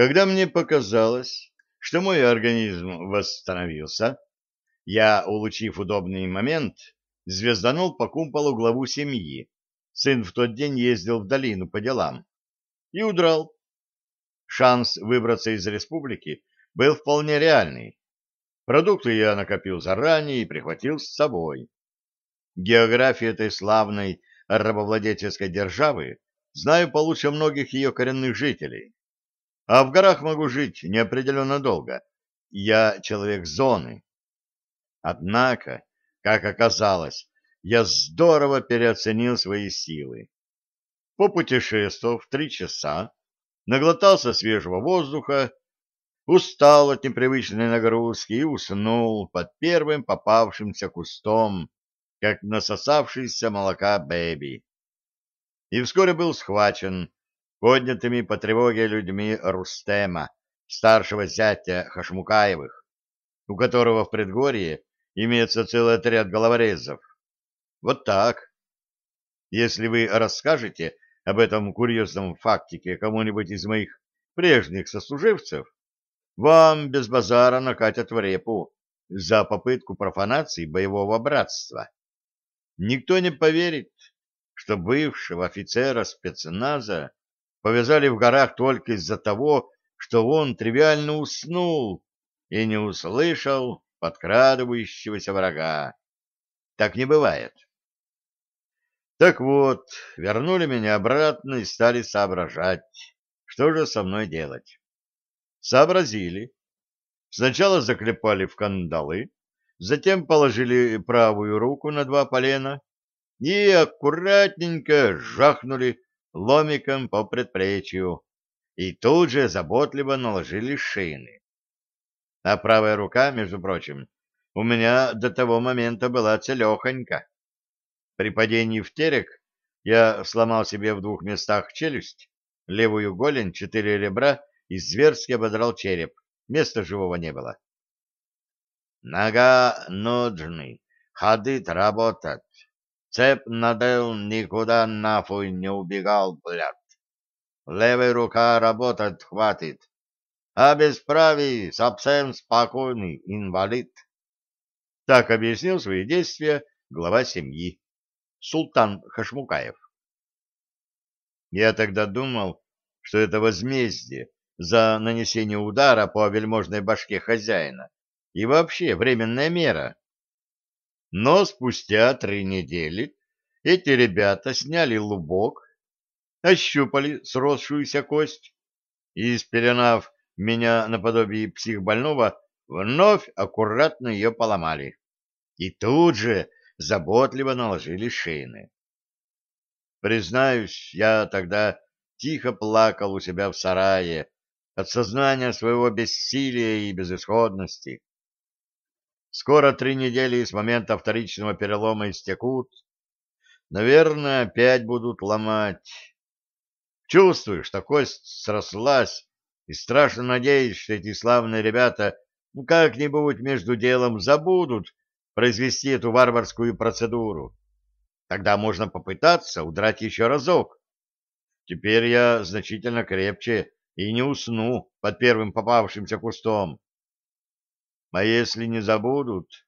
Когда мне показалось, что мой организм восстановился, я, улучив удобный момент, звезданул по кумполу главу семьи. Сын в тот день ездил в долину по делам. И удрал. Шанс выбраться из республики был вполне реальный. Продукты я накопил заранее и прихватил с собой. Географию этой славной рабовладельческой державы знаю получше многих ее коренных жителей. А в горах могу жить неопределенно долго. Я человек зоны. Однако, как оказалось, я здорово переоценил свои силы. Попутешествовав три часа, наглотался свежего воздуха, устал от непривычной нагрузки и уснул под первым попавшимся кустом, как насосавшийся молока бэби. И вскоре был схвачен поднятыми по тревоге людьми Рустема, старшего зятя Хашмукаевых, у которого в предгорье имеется целый отряд головорезов. Вот так. Если вы расскажете об этом курьезном фактике кому-нибудь из моих прежних сослуживцев, вам без базара накатят в репу за попытку профанации боевого братства. Никто не поверит, что бывшего офицера спецназа повязали в горах только из-за того, что он тривиально уснул и не услышал подкрадывающегося врага. Так не бывает. Так вот, вернули меня обратно и стали соображать, что же со мной делать. Сообразили. Сначала заклепали в кандалы, затем положили правую руку на два полена и аккуратненько жахнули ломиком по предплечью и тут же заботливо наложили шины. А правая рука, между прочим, у меня до того момента была целехонька. При падении в терек я сломал себе в двух местах челюсть, левую голень, четыре ребра и зверски ободрал череп. Места живого не было. Нога нужный, ходит работать. Цеп надел, никуда нафуй не убегал, блядь. Левая рука работать хватит. А без правой совсем спокойный инвалид. Так объяснил свои действия глава семьи, султан Хашмукаев. Я тогда думал, что это возмездие за нанесение удара по вельможной башке хозяина и вообще временная мера. Но спустя три недели эти ребята сняли лубок, ощупали сросшуюся кость и, спеленав меня наподобие психбольного, вновь аккуратно ее поломали. И тут же заботливо наложили шины. Признаюсь, я тогда тихо плакал у себя в сарае, от сознания своего бессилия и безысходности. Скоро три недели с момента вторичного перелома истекут. Наверное, опять будут ломать. Чувствую, что кость срослась, и страшно надеюсь, что эти славные ребята ну как-нибудь между делом забудут произвести эту варварскую процедуру. Тогда можно попытаться удрать еще разок. Теперь я значительно крепче и не усну под первым попавшимся кустом. А если не забудут,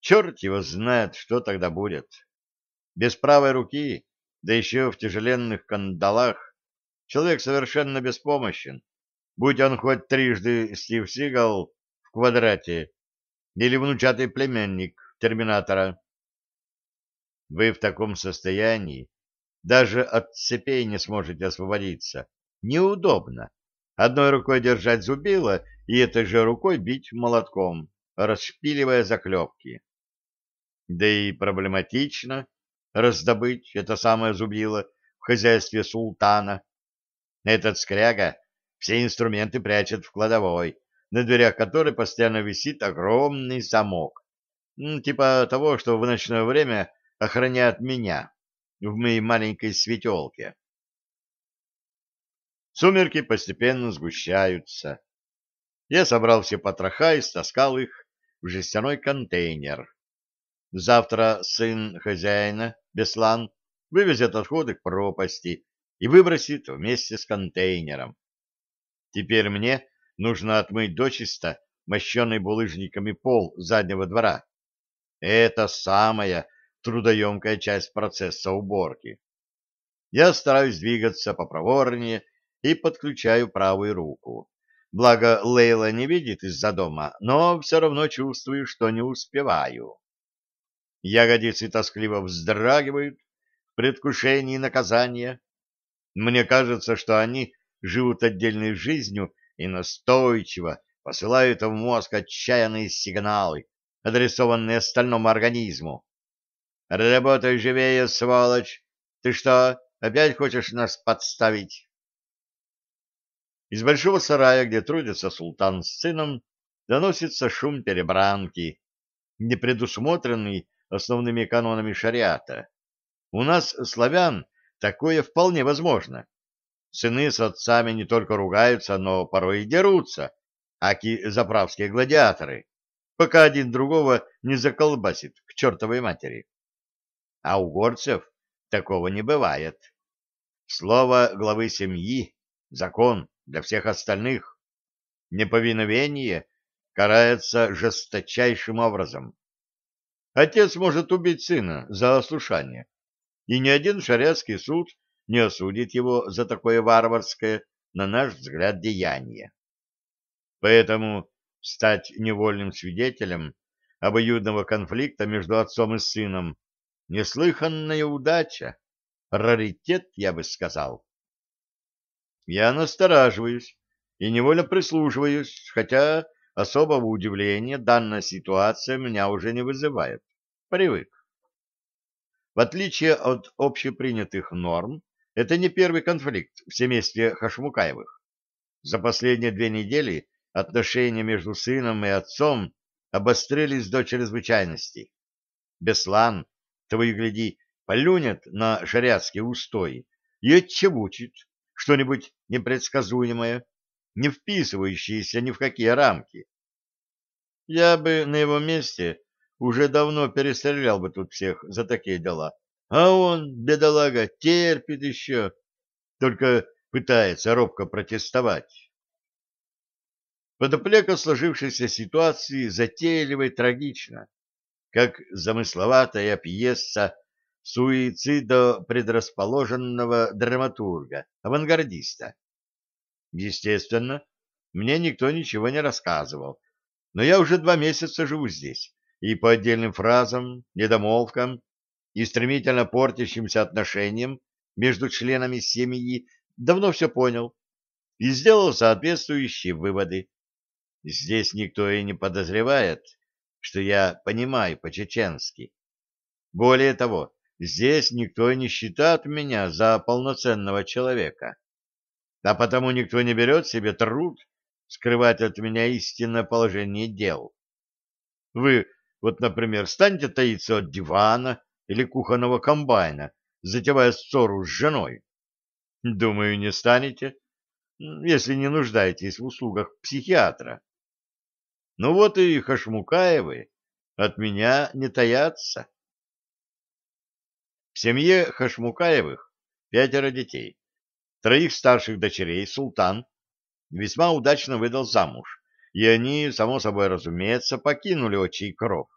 черт его знает, что тогда будет. Без правой руки, да еще в тяжеленных кандалах, человек совершенно беспомощен, будь он хоть трижды Стив Сигал в квадрате или внучатый племянник Терминатора. Вы в таком состоянии даже от цепей не сможете освободиться неудобно. Одной рукой держать зубило и этой же рукой бить молотком, расшпиливая заклепки. Да и проблематично раздобыть это самое зубило в хозяйстве султана. Этот скряга все инструменты прячет в кладовой, на дверях которой постоянно висит огромный замок, типа того, что в ночное время охраняет меня в моей маленькой светелке. Сумерки постепенно сгущаются. Я собрал все потроха и стаскал их в жестяной контейнер. Завтра сын хозяина, Беслан, вывезет отходы к пропасти и выбросит вместе с контейнером. Теперь мне нужно отмыть дочисто мощенный булыжниками пол заднего двора. Это самая трудоемкая часть процесса уборки. Я стараюсь двигаться попроворнее и подключаю правую руку. Благо Лейла не видит из-за дома, но все равно чувствую, что не успеваю. Ягодицы тоскливо вздрагивают в предвкушении наказания. Мне кажется, что они живут отдельной жизнью и настойчиво посылают в мозг отчаянные сигналы, адресованные остальному организму. «Работай живее, сволочь! Ты что, опять хочешь нас подставить?» Из большого сарая, где трудится султан с сыном, доносится шум перебранки, не предусмотренный основными канонами шариата. У нас, славян, такое вполне возможно. Сыны с отцами не только ругаются, но порой и дерутся, аки заправские гладиаторы, пока один другого не заколбасит к чертовой матери. А у горцев такого не бывает. Слово главы семьи — закон для всех остальных. Неповиновение карается жесточайшим образом. Отец может убить сына за ослушание, и ни один шариатский суд не осудит его за такое варварское, на наш взгляд, деяние. Поэтому стать невольным свидетелем обоюдного конфликта между отцом и сыном — неслыханная удача, раритет, я бы сказал. Я настораживаюсь и невольно прислушиваюсь, хотя особого удивления данная ситуация меня уже не вызывает. Привык. В отличие от общепринятых норм, это не первый конфликт в семействе Хашмукаевых. За последние две недели отношения между сыном и отцом обострились до чрезвычайности. Беслан, и гляди, полюнет на шариатские устои и отчебучит, что-нибудь непредсказуемое, не вписывающееся ни в какие рамки. Я бы на его месте уже давно перестрелял бы тут всех за такие дела. А он, бедолага, терпит еще, только пытается робко протестовать. Подоплека сложившейся ситуации затейлива и трагична, как замысловатая пьеса суицидо предрасположенного драматурга, авангардиста. Естественно, мне никто ничего не рассказывал, но я уже два месяца живу здесь, и по отдельным фразам, недомолвкам и стремительно портящимся отношениям между членами семьи давно все понял и сделал соответствующие выводы. Здесь никто и не подозревает, что я понимаю по-чеченски. Более того, Здесь никто не считает меня за полноценного человека, а потому никто не берет себе труд скрывать от меня истинное положение дел. Вы, вот, например, станете таиться от дивана или кухонного комбайна, затевая ссору с женой? Думаю, не станете, если не нуждаетесь в услугах психиатра. Ну вот и Хашмукаевы от меня не таятся. В семье Хашмукаевых пятеро детей. Троих старших дочерей султан весьма удачно выдал замуж, и они, само собой разумеется, покинули отчий кров.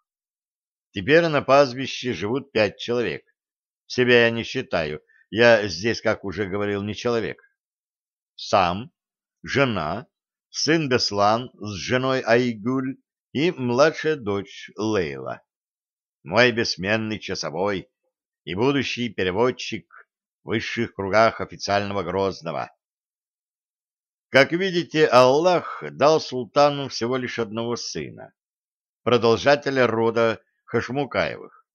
Теперь на пастбище живут пять человек. Себя я не считаю, я здесь, как уже говорил, не человек. Сам, жена, сын Беслан с женой Айгуль и младшая дочь Лейла. Мой бессменный часовой, и будущий переводчик в высших кругах официального Грозного. Как видите, Аллах дал султану всего лишь одного сына, продолжателя рода Хашмукаевых.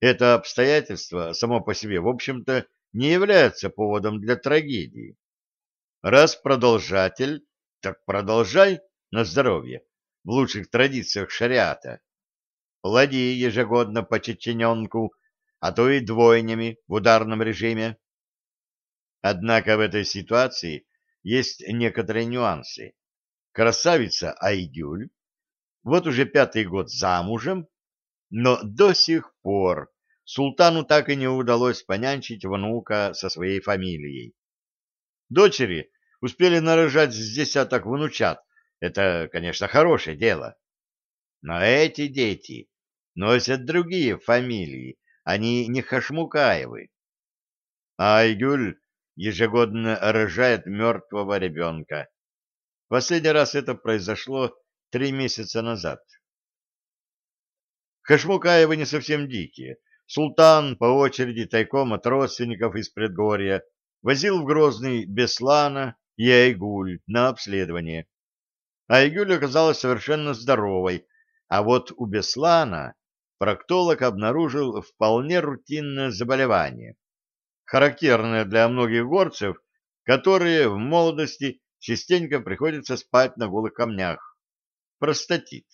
Это обстоятельство само по себе, в общем-то, не является поводом для трагедии. Раз продолжатель, так продолжай на здоровье, в лучших традициях шариата. Плоди ежегодно по чечененку а то и двойнями в ударном режиме. Однако в этой ситуации есть некоторые нюансы. Красавица Айгюль вот уже пятый год замужем, но до сих пор султану так и не удалось понянчить внука со своей фамилией. Дочери успели нарожать с десяток внучат. Это, конечно, хорошее дело. Но эти дети носят другие фамилии, они не Хашмукаевы. А Айгюль ежегодно рожает мертвого ребенка. Последний раз это произошло три месяца назад. Хашмукаевы не совсем дикие. Султан по очереди тайком от родственников из предгорья возил в Грозный Беслана и Айгуль на обследование. Айгуль оказалась совершенно здоровой, а вот у Беслана проктолог обнаружил вполне рутинное заболевание, характерное для многих горцев, которые в молодости частенько приходится спать на голых камнях. Простатит.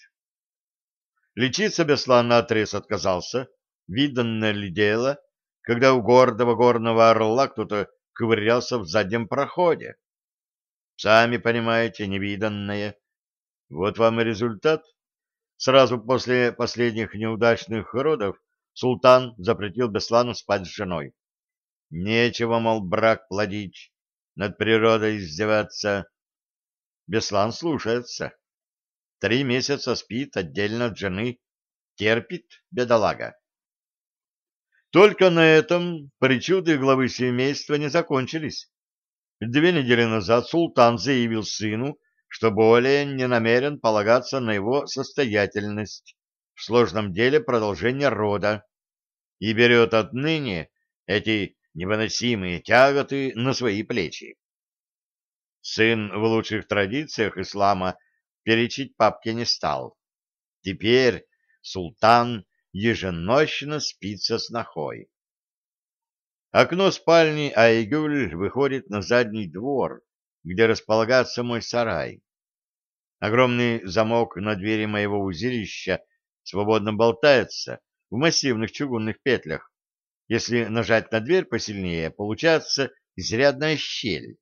Лечиться Беслан наотрез отказался, виданное ли дело, когда у гордого горного орла кто-то ковырялся в заднем проходе. Сами понимаете, невиданное. Вот вам и результат. Сразу после последних неудачных родов султан запретил Беслану спать с женой. Нечего, мол, брак плодить, над природой издеваться. Беслан слушается. Три месяца спит отдельно от жены, терпит бедолага. Только на этом причуды главы семейства не закончились. Две недели назад султан заявил сыну, что более не намерен полагаться на его состоятельность в сложном деле продолжения рода и берет отныне эти невыносимые тяготы на свои плечи. Сын в лучших традициях ислама перечить папке не стал. Теперь султан еженочно спит со снохой. Окно спальни Айгюль выходит на задний двор, где располагается мой сарай. Огромный замок на двери моего узилища свободно болтается в массивных чугунных петлях. Если нажать на дверь посильнее, получается изрядная щель.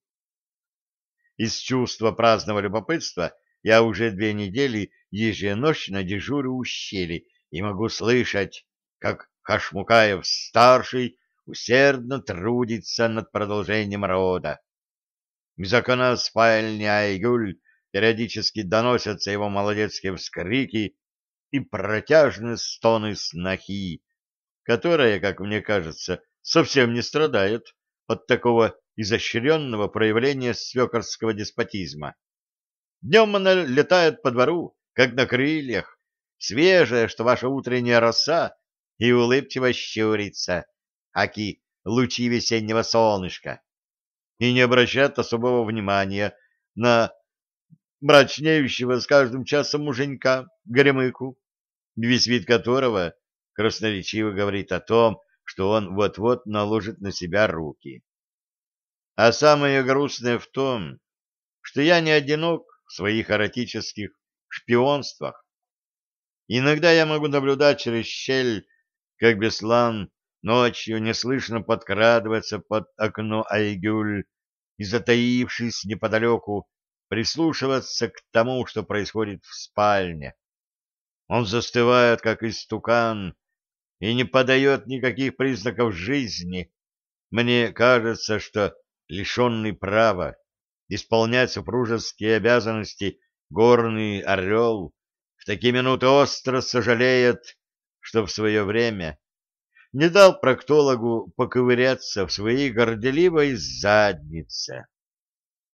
Из чувства праздного любопытства я уже две недели еженочно дежурю у щели и могу слышать, как Хашмукаев-старший усердно трудится над продолжением рода. Из окна спальни Айгуль периодически доносятся его молодецкие вскрики и протяжные стоны снохи, которая, как мне кажется, совсем не страдает от такого изощренного проявления свекорского деспотизма. Днем она летает по двору, как на крыльях, свежая, что ваша утренняя роса, и улыбчиво щурится, аки лучи весеннего солнышка, и не обращает особого внимания на мрачнеющего с каждым часом муженька, горемыку, весь вид которого красноречиво говорит о том, что он вот-вот наложит на себя руки. А самое грустное в том, что я не одинок в своих эротических шпионствах. Иногда я могу наблюдать через щель, как Беслан ночью неслышно подкрадывается под окно Айгюль и, затаившись неподалеку, прислушиваться к тому, что происходит в спальне. Он застывает, как истукан, и не подает никаких признаков жизни. Мне кажется, что лишенный права исполнять супружеские обязанности горный орел в такие минуты остро сожалеет, что в свое время не дал проктологу поковыряться в своей горделивой заднице.